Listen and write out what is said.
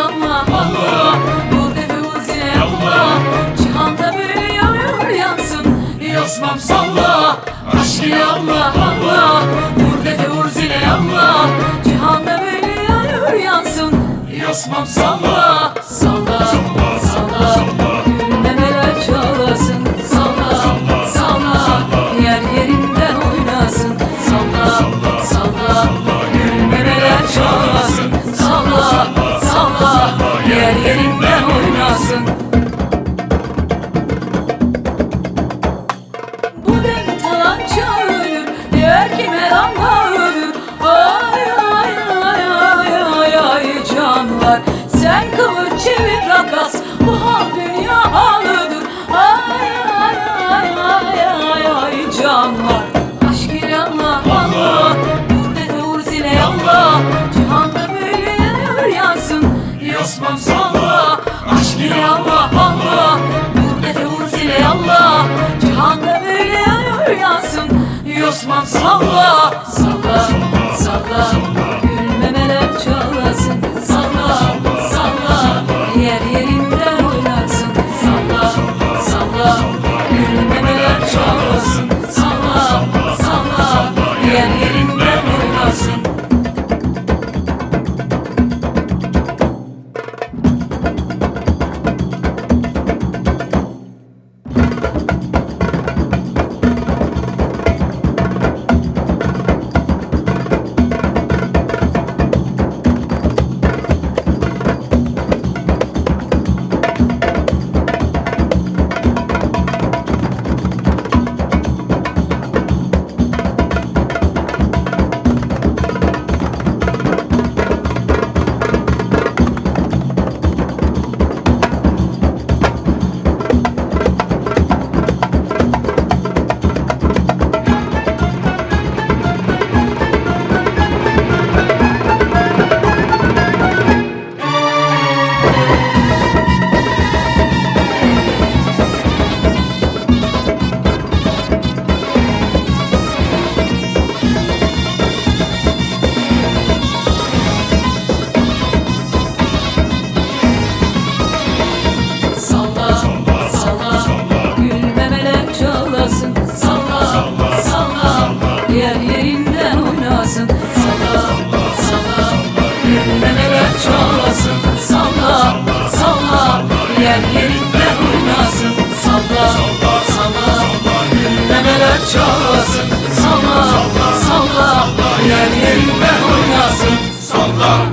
Allah Allah Bu defuzi Allah Cihanda büyüyor yansın. Yosmam salla. Aşk ile Allah Allah Bu defuzi Allah Cihanda büyüyor yansın. Yosmam salla. Salla. Osman salla salla salla. Gülmemeler çalasın salla salla. Yer yerinden oynarsın. Salla salla. Gülmemeler çalasın salla salla. Yer yerinden çalasın Salla, salla, salla, salla. Yer yerinden oynasın Salla